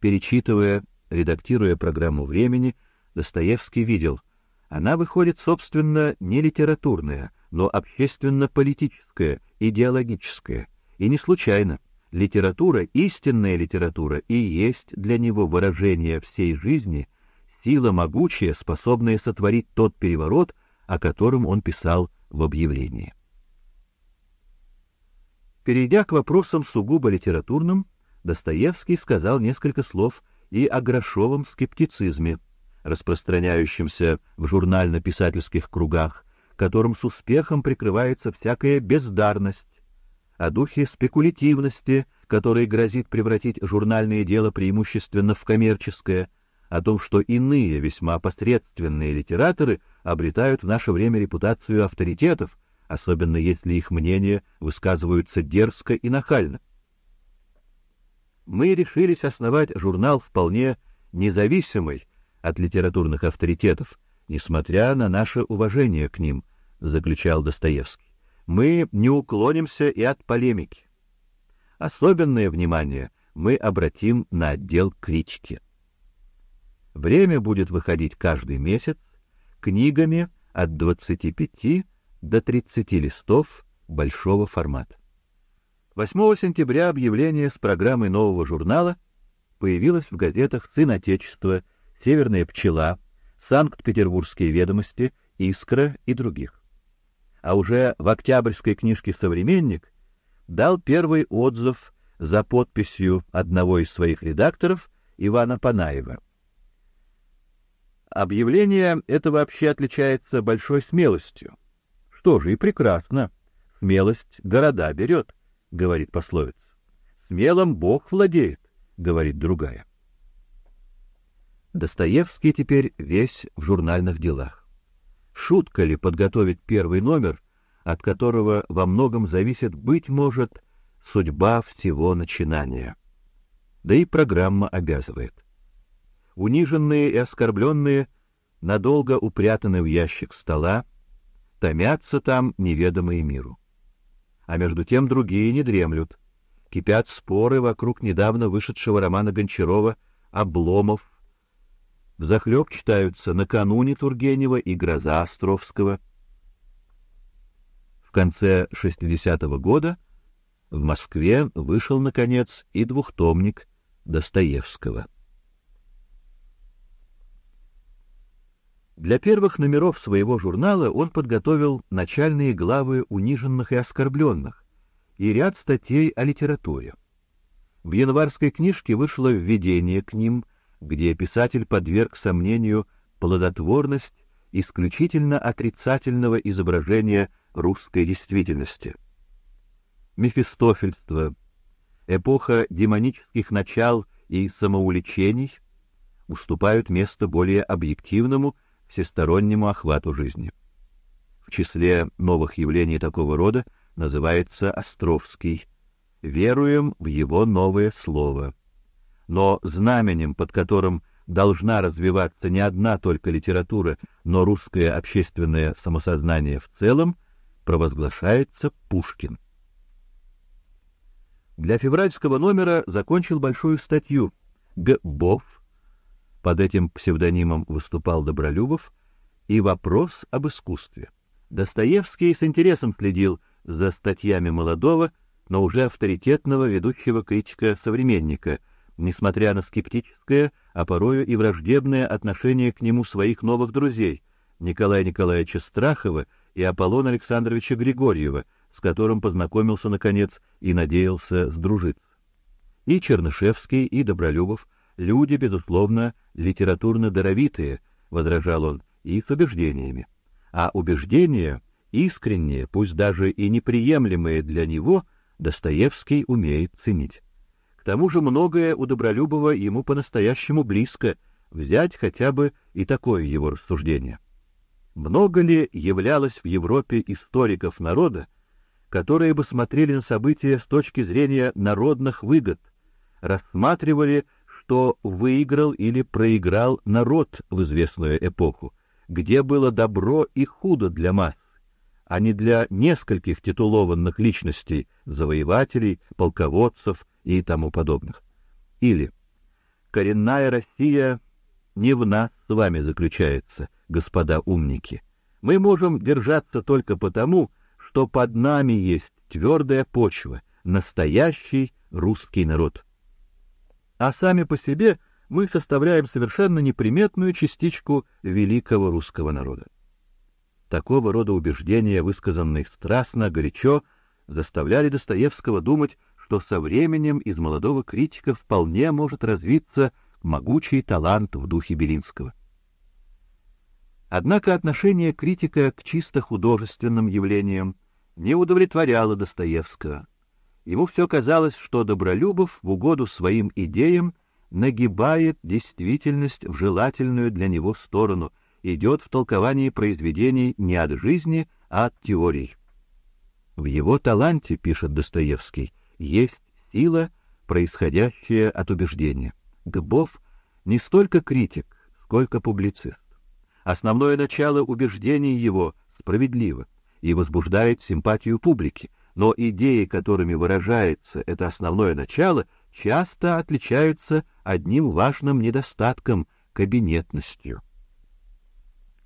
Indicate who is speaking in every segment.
Speaker 1: Перечитывая, редактируя программу времени, Достоевский видел, она выходит, собственно, не литературная, но общественно-политическая, идеологическая. И не случайно. Литература, истинная литература, и есть для него выражение всей жизни, сила могучая, способная сотворить тот переворот, о котором он писал в объявлении. Перейдя к вопросам сугубо литературным, Достоевский сказал несколько слов и о грошовом скептицизме, распространяющемся в журнально-писательских кругах, которым с успехом прикрывается всякая бездарность, о духе спекулятивности, который грозит превратить журнальное дело преимущественно в коммерческое, о том, что иные весьма посредственные литераторы обретают в наше время репутацию авторитетов, особенно если их мнения высказываются дерзко и нахально. Мы решились основать журнал вполне независимый от литературных авторитетов, несмотря на наше уважение к ним, заключал Достоевский. Мы не уклонимся и от полемики. Особенное внимание мы обратим на отдел критики. Время будет выходить каждый месяц книгами от 25 до 30 листов большого формата. 8 сентября объявление с программой нового журнала появилось в газетах «Сын Отечества», «Северная пчела», «Санкт-Петербургские ведомости», «Искра» и других. А уже в октябрьской книжке «Современник» дал первый отзыв за подписью одного из своих редакторов Ивана Панаева. Объявление это вообще отличается большой смелостью. Что же, и прекрасно. Смелость города берет, говорит пословица. Смелым Бог владеет, говорит другая. Достоевский теперь весь в журнальных делах. Шутка ли подготовить первый номер, от которого во многом зависит, быть может, судьба всего начинания. Да и программа обязывает униженные и оскорбленные, надолго упрятаны в ящик стола, томятся там неведомые миру. А между тем другие не дремлют. Кипят споры вокруг недавно вышедшего романа Гончарова «Обломов». Взахлеб читаются «Накануне» Тургенева и «Гроза» Островского. В конце 60-го года в Москве вышел, наконец, и двухтомник Достоевского. Для первых номеров своего журнала он подготовил начальные главы униженных и оскорбленных и ряд статей о литературе. В январской книжке вышло введение к ним, где писатель подверг сомнению плодотворность исключительно отрицательного изображения русской действительности. Мефистофельство, эпоха демонических начал и самоуличений уступают место более объективному всестороннему охвату жизни. В числе новых явлений такого рода называется Островский. Веруем в его новое слово. Но знаменем, под которым должна развиваться не одна только литература, но русское общественное самосознание в целом, провозглашается Пушкин. Для февральского номера закончил большую статью Г. Под этим псевдонимом выступал Добролюбов, и вопрос об искусстве. Достоевский с интересом следил за статьями молодого, но уже авторитетного ведущего критика-современника, несмотря на скептическое, а порою и враждебное отношение к нему своих новых друзей Николая Николаевича Страхова и Аполлона Александровича Григорьева, с которым познакомился наконец и надеялся сдружиться. И Чернышевский, и Добролюбов Люди, безусловно, литературно даровитые, возражал он, и с убеждениями. А убеждения, искренние, пусть даже и неприемлемые для него, Достоевский умеет ценить. К тому же многое у Добролюбова ему по-настоящему близко, взять хотя бы и такое его рассуждение. Много ли являлось в Европе историков народа, которые бы смотрели на события с точки зрения народных выгод, рассматривали что выиграл или проиграл народ в известную эпоху, где было добро и худо для масс, а не для нескольких титулованных личностей, завоевателей, полководцев и тому подобных. Или коренная Россия не в нас с вами заключается, господа умники. Мы можем держаться только потому, что под нами есть твердая почва, настоящий русский народ. А сами по себе мы составляем совершенно неприметную частичку великого русского народа. Такого рода убеждения, высказанные страстно, горячо, заставляли Достоевского думать, что со временем из молодого критика вполне может развиться могучий талант в духе Белинского. Однако отношение критика к чисто художественным явлениям не удовлетворяло Достоевского. Ему все казалось, что Добролюбов в угоду своим идеям нагибает действительность в желательную для него сторону, идет в толковании произведений не от жизни, а от теорий. В его таланте, пишет Достоевский, есть сила, происходящая от убеждения. Гбов не столько критик, сколько публицист. Основное начало убеждений его справедливо и возбуждает симпатию публики, но идеи, которыми выражается это основное начало, часто отличаются одним важным недостатком кабинетностью.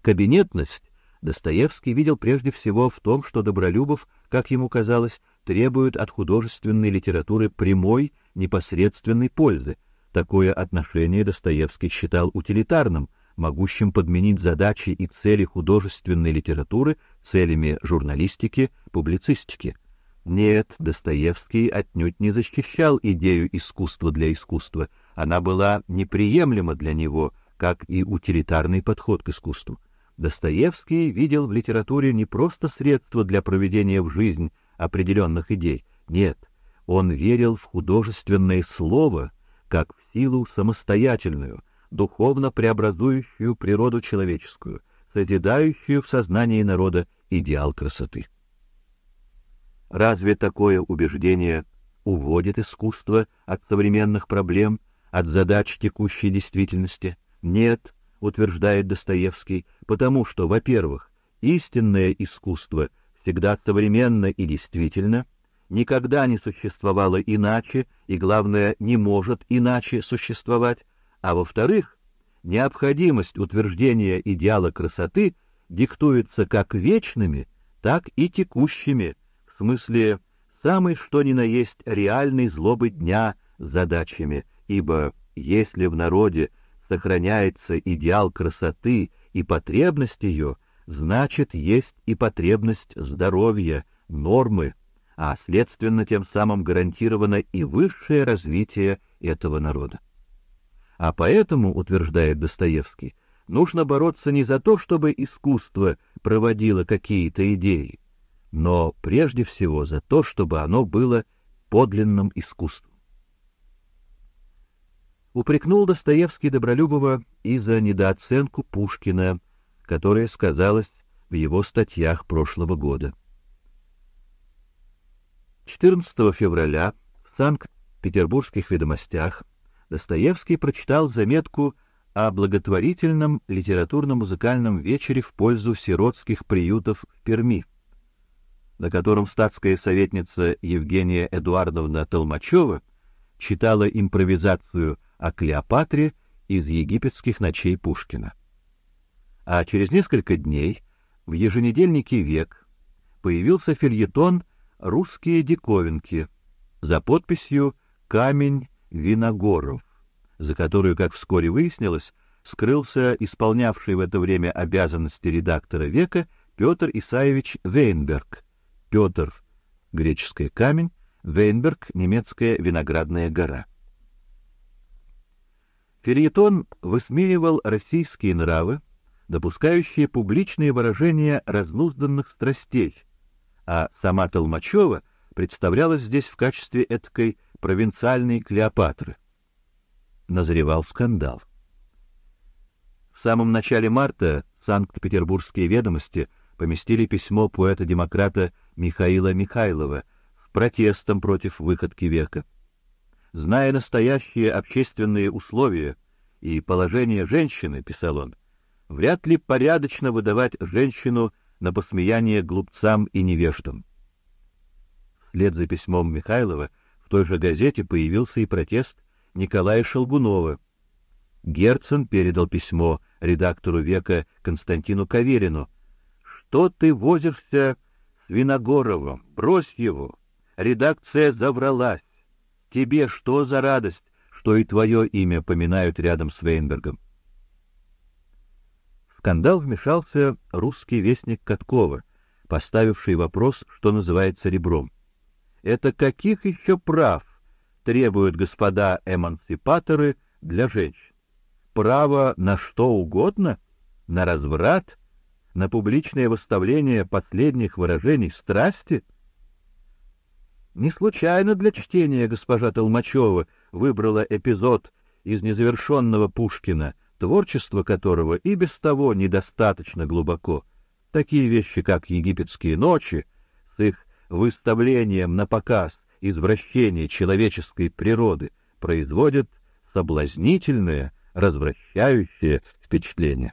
Speaker 1: Кабинетность Достоевский видел прежде всего в том, что Добролюбов, как ему казалось, требует от художественной литературы прямой, непосредственной пользы. Такое отношение Достоевский считал утилитарным, могущим подменить задачи и цели художественной литературы целями журналистики, публицистики. Нет, Достоевский отнюдь не защищал идею искусства для искусства. Она была неприемлема для него, как и утилитарный подход к искусству. Достоевский видел в литературе не просто средство для проведения в жизнь определенных идей. Нет, он верил в художественное слово как в силу самостоятельную, духовно преобразующую природу человеческую, созидающую в сознании народа идеал красоты. Разве такое убеждение уводит искусство от современных проблем, от задач текущей действительности? Нет, утверждает Достоевский, потому что, во-первых, истинное искусство всегда современно и действительно, никогда не существовало иначе и, главное, не может иначе существовать, а во-вторых, необходимость утверждения идеала красоты диктуется как вечными, так и текущими, в смысле самой что ни на есть реальной злобы дня задачами, ибо если в народе сохраняется идеал красоты и потребность ее, значит, есть и потребность здоровья, нормы, а следственно тем самым гарантировано и высшее развитие этого народа. А поэтому, утверждает Достоевский, нужно бороться не за то, чтобы искусство проводило какие-то идеи, но прежде всего за то, чтобы оно было подлинным искусством. Упрекнул Достоевский Добролюбова и за недооценку Пушкина, которая сказалась в его статьях прошлого года. 14 февраля в Санкт-Петербургских ведомостях Достоевский прочитал заметку о благотворительном литературно-музыкальном вечере в пользу сиротских приютов в Перми, на котором статская советница Евгения Эдуардовна Толмачева читала импровизацию о Клеопатре из египетских ночей Пушкина. А через несколько дней в еженедельнике Век появился фельетон Русские диковинки за подписью Камень Виногоров, за которую, как вскоре выяснилось, скрылся исполнявший в это время обязанности редактора Века Петр Исаевич Вейнберг. Петр греческое камень, Вейнберг немецкая виноградная гора. Фельетон высмеивал российские нравы, допускающие публичные выражения разнузданных страстей, а сама Толмачева представлялась здесь в качестве эткой провинциальной Клеопатры. Назревал скандал. В самом начале марта Санкт-Петербургские ведомости поместили письмо поэта-демократа Михаила Михайлова протестом против выходки века. Зная настоящие общественные условия и положение женщины, писал он, вряд ли порядочно выдавать женщину на посмеяние глупцам и невеждам. Вслед за письмом Михайлова в той же газете появился и протест Николая Шелгунова, Герцен передал письмо редактору века Константину Каверину. Что ты возишься с Виногоровым? Брось его. Редакция завралась. Тебе что за радость, что и твое имя поминают рядом с Вейнбергом? В скандал вмешался русский вестник Каткова, поставивший вопрос, что называется ребром. Это каких еще прав требуют господа эмансипаторы для женщин? Право на что угодно? На разврат? На публичное выставление последних выражений страсти? Не случайно для чтения госпожа Толмачева выбрала эпизод из незавершенного Пушкина, творчество которого и без того недостаточно глубоко. Такие вещи, как «Египетские ночи», с их выставлением на показ извращения человеческой природы, производят соблазнительное, развращающее впечатление.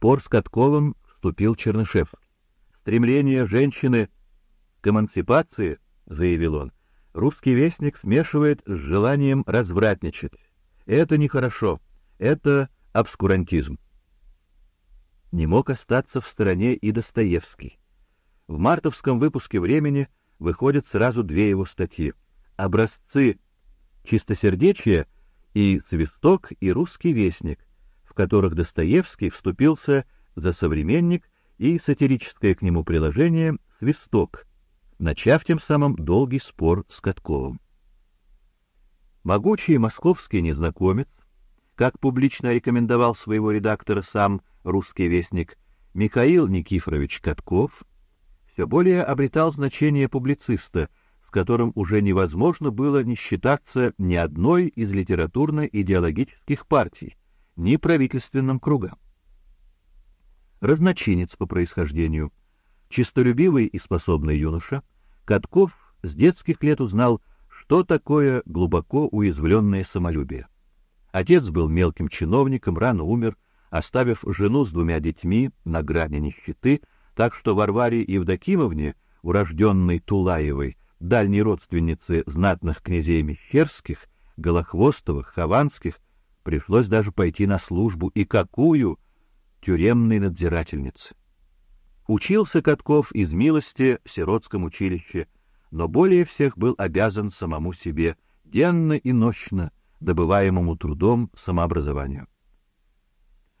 Speaker 1: Спор с Катковым вступил Чернышев. Стремление женщины к эмансипации, заявил он, русский вестник смешивает с желанием развратничать. Это нехорошо. Это обскурантизм. Не мог остаться в стороне и Достоевский. В мартовском выпуске Времени выходят сразу две его статьи: Образцы чистосердечия и Свисток и Русский вестник, в которых Достоевский вступился за современник и сатирическое к нему приложение Свисток начав тем самым долгий спор с Катковым. Могучий московский незнакомец, как публично рекомендовал своего редактора сам русский вестник Михаил Никифорович Катков, все более обретал значение публициста, с которым уже невозможно было не считаться ни одной из литературно-идеологических партий, ни правительственным кругам. Разночинец по происхождению, чистолюбивый и способный юноша, Катков с детских лет узнал, что такое глубоко уязвленное самолюбие. Отец был мелким чиновником, рано умер, оставив жену с двумя детьми на грани нищеты, так что Варваре Евдокимовне, урожденной Тулаевой, дальней родственнице знатных князей Мещерских, Голохвостовых, Хованских, пришлось даже пойти на службу, и какую тюремной надзирательнице. Учился Катков из милости в сиротском училище, но более всех был обязан самому себе, денно и ночно добываемому трудом самообразованию.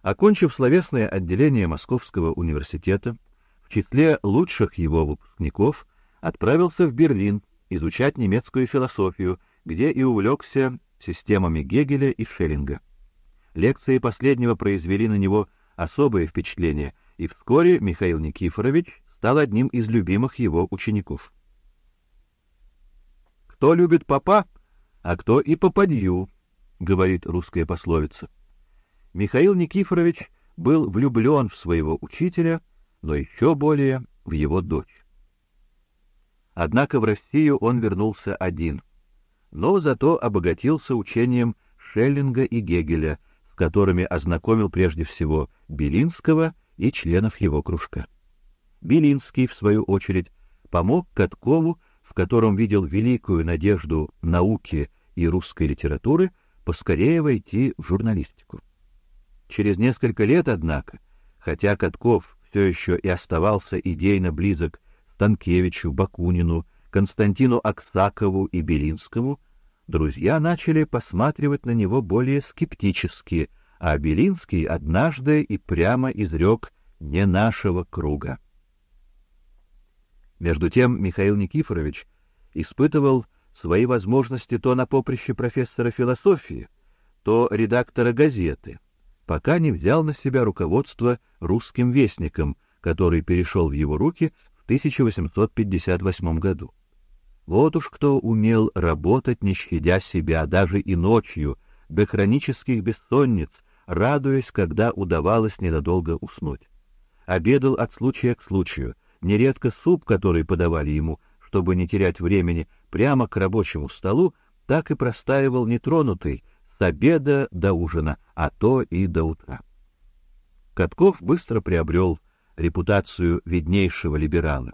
Speaker 1: Окончив словесное отделение Московского университета, в числе лучших его выпускников отправился в Берлин изучать немецкую философию, где и увлекся системами Гегеля и Шеллинга. Лекции последнего произвели на него особое впечатление, и вскоре Михаил Никифорович стал одним из любимых его учеников. Кто любит папа, а кто и попадью, говорит русская пословица. Михаил Никифорович был влюблен в своего учителя, но еще более в его дочь. Однако в Россию он вернулся один, но зато обогатился учением Шеллинга и Гегеля, с которыми ознакомил прежде всего Белинского и членов его кружка. Белинский, в свою очередь, помог Каткову, в котором видел великую надежду науки и русской литературы, поскорее войти в журналистику. Через несколько лет, однако, хотя Катков все еще и оставался идейно близок Станкевичу, Бакунину, Константину Аксакову и Белинскому, друзья начали посматривать на него более скептически – а Белинский однажды и прямо изрек «не нашего круга». Между тем Михаил Никифорович испытывал свои возможности то на поприще профессора философии, то редактора газеты, пока не взял на себя руководство русским вестником, который перешел в его руки в 1858 году. Вот уж кто умел работать, не щадя себя, даже и ночью, до хронических бессонниц, радуясь, когда удавалось ненадолго уснуть. Обедал от случая к случаю, нередко суп, который подавали ему, чтобы не терять времени, прямо к рабочему столу, так и простаивал нетронутый с обеда до ужина, а то и до утра. Катков быстро приобрел репутацию виднейшего либерала.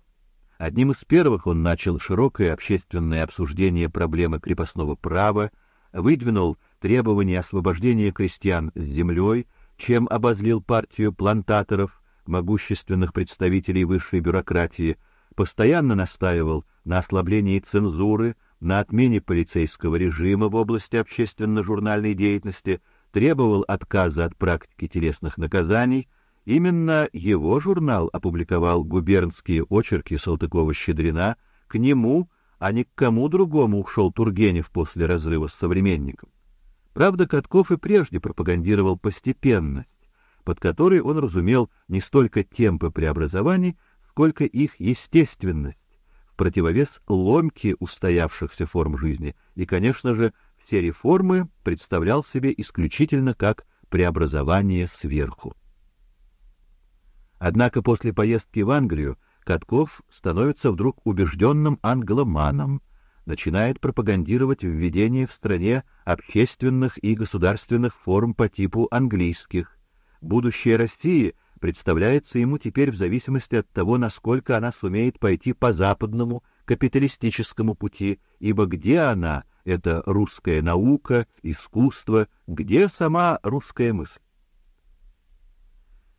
Speaker 1: Одним из первых он начал широкое общественное обсуждение проблемы крепостного права, выдвинул требование освобождения крестьян с землей, чем обозлил партию плантаторов, могущественных представителей высшей бюрократии, постоянно настаивал на ослаблении цензуры, на отмене полицейского режима в области общественно-журнальной деятельности, требовал отказа от практики телесных наказаний. Именно его журнал опубликовал губернские очерки Салтыкова-Щедрина, к нему, а не к кому другому ушел Тургенев после разрыва с современником. Правда, Катков и прежде пропагандировал постепенность, под которой он разумел не столько темпы преобразований, сколько их естественность, в противовес ломке устоявшихся форм жизни, и, конечно же, все реформы представлял себе исключительно как преобразование сверху. Однако после поездки в Англию Катков становится вдруг убежденным англоманом, начинает пропагандировать введение в стране общественных и государственных форм по типу английских. Будущее России представляется ему теперь в зависимости от того, насколько она сумеет пойти по западному капиталистическому пути, ибо где она это русская наука, искусство, где сама русская мысль.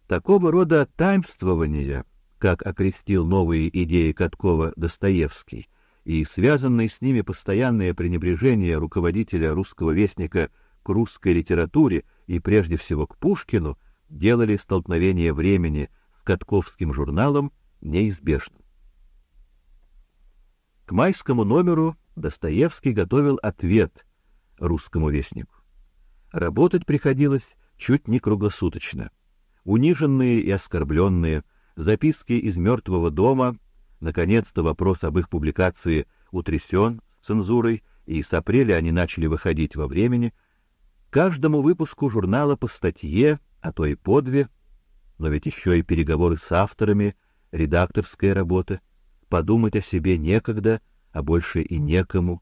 Speaker 1: Такого рода таинствования, как окрестил новые идеи Каткова Достоевский, и связанное с ними постоянное пренебрежение руководителя русского вестника к русской литературе и прежде всего к Пушкину делали столкновение времени с Катковским журналом неизбежным. К майскому номеру Достоевский готовил ответ русскому вестнику. Работать приходилось чуть не круглосуточно. Униженные и оскорбленные, записки из мертвого дома Наконец-то вопрос об их публикации утрясен цензурой, и с апреля они начали выходить во времени. Каждому выпуску журнала по статье, а то и по две, но ведь еще и переговоры с авторами, редакторская работа. Подумать о себе некогда, а больше и некому.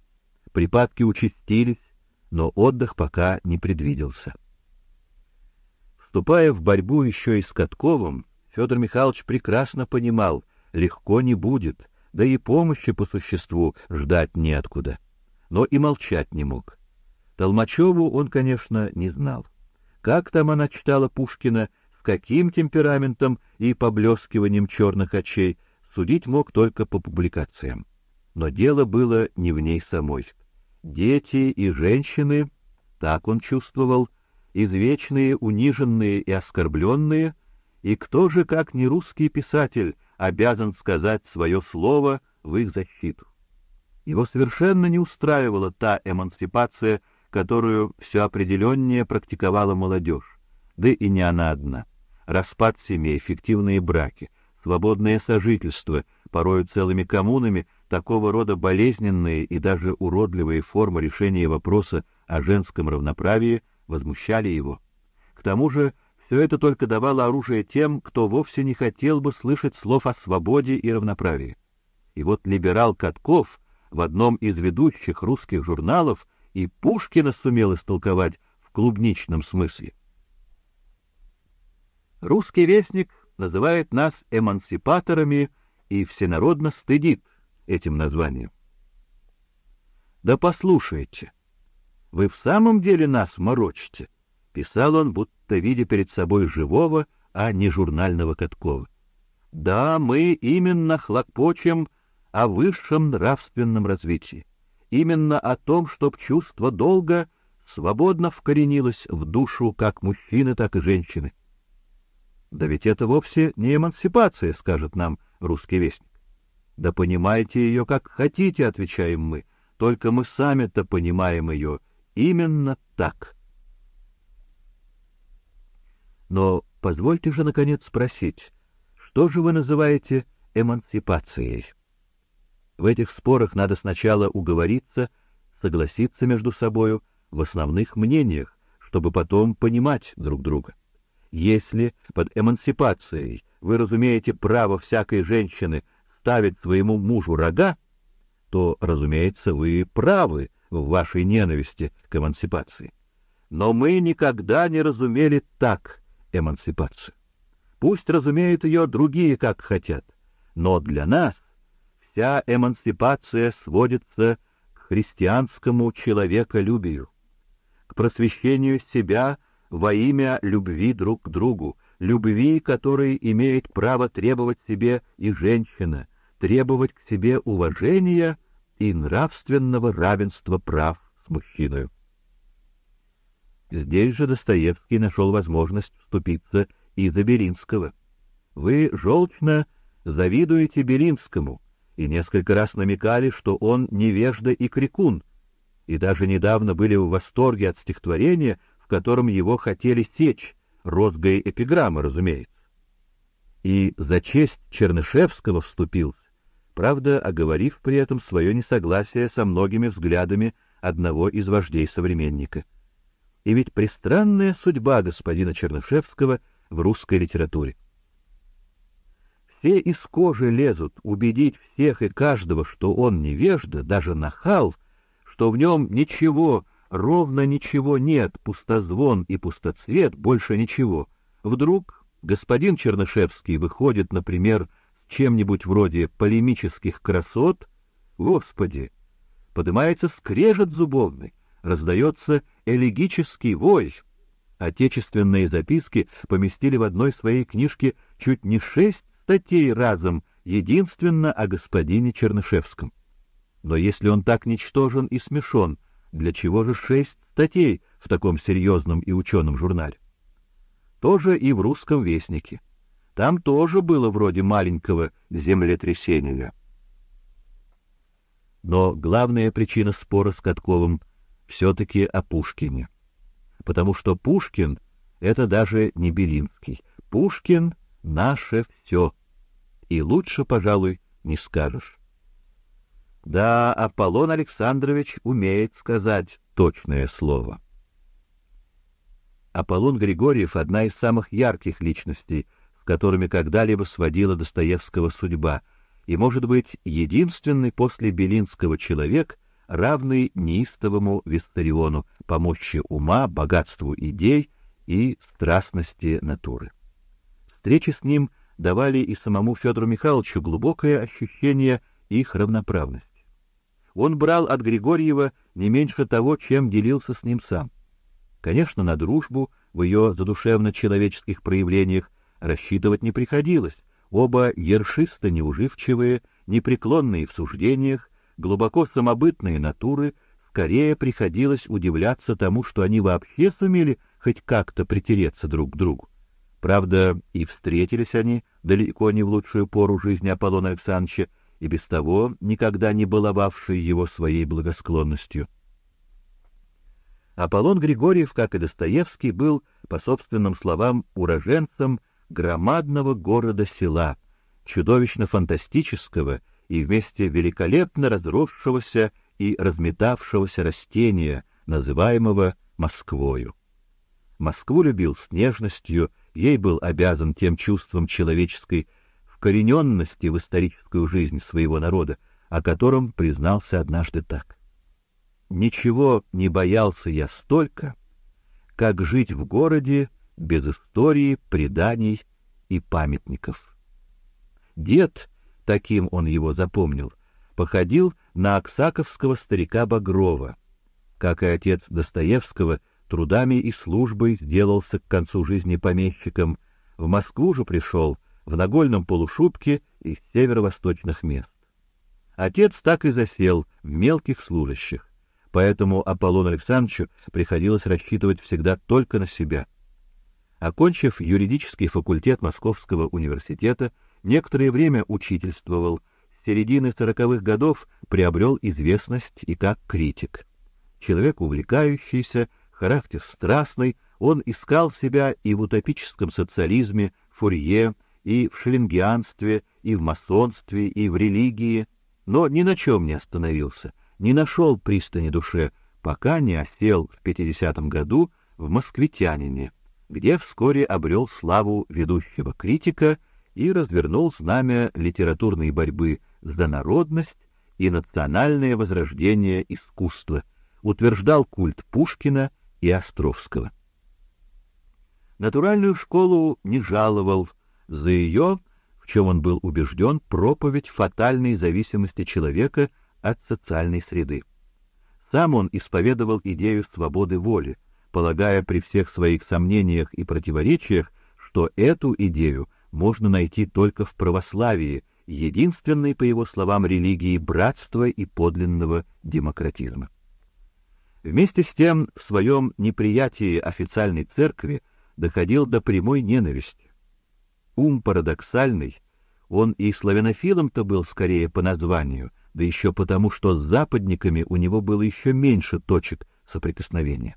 Speaker 1: Припадки участились, но отдых пока не предвиделся. Вступая в борьбу еще и с Катковым, Федор Михайлович прекрасно понимал — легко не будет, да и помощи по существу ждать неоткуда. Но и молчать не мог. Толмачеву он, конечно, не знал. Как там она читала Пушкина, с каким темпераментом и поблескиванием черных очей, судить мог только по публикациям. Но дело было не в ней самой. Дети и женщины, так он чувствовал, извечные, униженные и оскорбленные, и кто же, как не русский писатель, обязан сказать свое слово в их защиту. Его совершенно не устраивала та эмансипация, которую все определеннее практиковала молодежь. Да и не она одна. Распад семей, фиктивные браки, свободное сожительство, порою целыми коммунами, такого рода болезненные и даже уродливые формы решения вопроса о женском равноправии возмущали его. К тому же все это только давало оружие тем, кто вовсе не хотел бы слышать слов о свободе и равноправии. И вот либерал Катков в одном из ведущих русских журналов и Пушкина сумел истолковать в клубничном смысле. Русский вестник называет нас эмансипаторами и всенародно стыдит этим названием. Да послушайте, вы в самом деле нас морочите. Писал он, будто видя перед собой живого, а не журнального Каткова. Да, мы именно хлопочем о высшем нравственном развитии, именно о том, чтоб чувство долга свободно вкоренилось в душу как мужчины, так и женщины. Да ведь это вовсе не эмансипация, скажет нам русский вестник. Да понимайте ее как хотите, отвечаем мы. Только мы сами-то понимаем ее именно так. Но позвольте же наконец спросить, что же вы называете эмансипацией? В этих спорах надо сначала уговориться, согласиться между собою в основных мнениях, чтобы потом понимать друг друга. Если под эмансипацией вы разумеете право всякой женщины ставить своему мужу рога, то, разумеется, вы правы в вашей ненависти к эмансипации. Но мы никогда не разумели так эмансипацию. Пусть разумеют ее другие как хотят, но для нас вся эмансипация сводится к христианскому человеколюбию. к просвещению себя во имя любви друг к другу, любви, которой имеет право требовать себе и женщина, требовать к себе уважения и нравственного равенства прав с мужчиной. Здесь же Достоевский нашел возможность вступиться и за Белинского. Вы желчно завидуете Белинскому и несколько раз намекали, что он невежда и крикун, и даже недавно были в восторге от стихотворения, в котором его хотели сечь, розгой эпиграммы, разумеется. И за честь Чернышевского вступился, правда, оговорив при этом свое несогласие со многими взглядами одного из вождей современника. И ведь пристранная судьба господина Чернышевского в русской литературе. Все из кожи лезут убедить всех и каждого, что он невежда, даже нахал, что в нем ничего, ровно ничего нет, пустозвон и пустоцвет, больше ничего. Вдруг господин Чернышевский выходит, например, чем-нибудь вроде полемических красот, Господи, поднимается скрежет зубовный, раздается элегический вой. Отечественные записки поместили в одной своей книжке чуть не шесть статей разом, единственно о господине Чернышевском. Но если он так ничтожен и смешон, для чего же шесть статей в таком серьезном и ученом журнале? Тоже и в русском вестнике. Там тоже было вроде маленького землетрясения. Но главная причина спора с Катковым все-таки о Пушкине. Потому что Пушкин — это даже не Белинский. Пушкин наше все. И лучше, пожалуй, не скажешь. Да, Аполлон Александрович умеет сказать точное слово. Аполлон Григорьев — одна из самых ярких личностей, которыми когда-либо сводила Достоевского судьба, и, может быть, единственный после Белинского человек, равный неистовому Виссариону по мощи ума, богатству идей и страстности натуры. Встречи с ним давали и самому Федору Михайловичу глубокое ощущение их равноправности. Он брал от Григорьева не меньше того, чем делился с ним сам. Конечно, на дружбу в ее задушевно-человеческих проявлениях рассчитывать не приходилось. Оба ершисто неуживчивые, непреклонные в суждениях, глубоко самобытные натуры, скорее приходилось удивляться тому, что они вообще сумели хоть как-то притереться друг к другу. Правда, и встретились они далеко не в лучшую пору жизни Аполлона Александровича, и без того никогда не баловавший его своей благосклонностью. Аполлон Григорьев, как и Достоевский, был, по собственным словам, уроженцем громадного города-села, чудовищно фантастического и вместе великолепно разросшегося и разметавшегося растения, называемого Москвою. Москву любил с нежностью ей был обязан тем чувством человеческой вкорененности в историческую жизнь своего народа, о котором признался однажды так. Ничего не боялся я столько, как жить в городе без истории, преданий и памятников. Дед, таким он его запомнил, походил на аксаковского старика Багрова, как и отец Достоевского — трудами и службой сделался к концу жизни помещиком, в Москву же пришел в нагольном полушубке из северо-восточных мест. Отец так и засел в мелких служащих, поэтому Аполлону Александровичу приходилось рассчитывать всегда только на себя. Окончив юридический факультет Московского университета, некоторое время учительствовал, с середины сороковых годов приобрел известность и как критик. Человек увлекающийся, характер страстный, он искал себя и в утопическом социализме, Фурье, и в шеллингианстве, и в масонстве, и в религии, но ни на чем не остановился, не нашел пристани душе, пока не осел в 50-м году в Москвитянине, где вскоре обрел славу ведущего критика и развернул знамя литературной борьбы за народность и национальное возрождение искусства, утверждал культ Пушкина и Островского. Натуральную школу не жаловал за ее, в чем он был убежден, проповедь фатальной зависимости человека от социальной среды. Сам он исповедовал идею свободы воли, полагая при всех своих сомнениях и противоречиях, что эту идею можно найти только в православии, единственной, по его словам, религии братства и подлинного демократизма. Вместе с тем, в своем неприятии официальной церкви доходил до прямой ненависти. Ум парадоксальный, он и славянофилом-то был скорее по названию, да еще потому, что с западниками у него было еще меньше точек соприкосновения.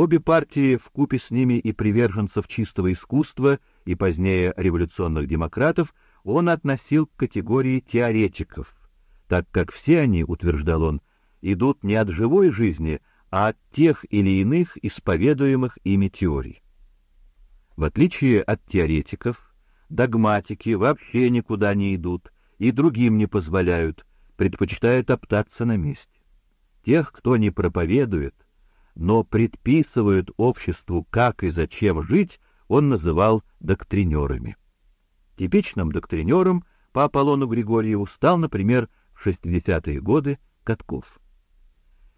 Speaker 1: Обе партии в купе с ними и приверженцев чистого искусства, и позднее революционных демократов он относил к категории теоретиков, так как все они, утверждал он, идут не от живой жизни, а от тех или иных исповедуемых ими теорий. В отличие от теоретиков, догматики вообще никуда не идут и другим не позволяют, предпочитают оптаться на месте. Тех, кто не проповедует, но предписывают обществу, как и зачем жить, он называл доктринерами. Типичным доктринером по Аполлону Григорьеву стал, например, в 60-е годы Катков.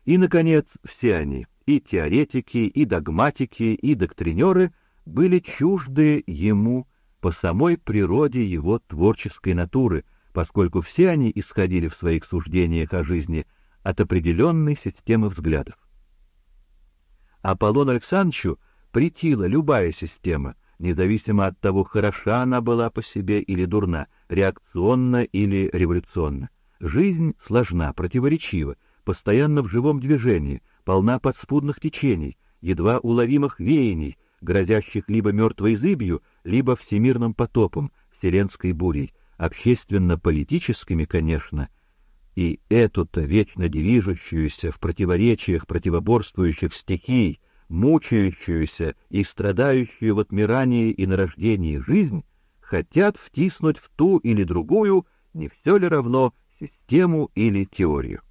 Speaker 1: И, наконец, все они, и теоретики, и догматики, и доктринеры, были чужды ему по самой природе его творческой натуры, поскольку все они исходили в своих суждениях о жизни от определенной системы взглядов. Аполлону Александровичу претила любая система, независимо от того, хороша она была по себе или дурна, реакционна или революционна. Жизнь сложна, противоречива, постоянно в живом движении, полна подспудных течений, едва уловимых веяний, грозящих либо мертвой зыбью, либо всемирным потопом, вселенской бурей, общественно-политическими, конечно, и эту-то вечно движущуюся в противоречиях противоборствующих стихий, мучающуюся и страдающую в отмирании и нарождении жизнь, хотят втиснуть в ту или другую, не все ли равно, систему или теорию.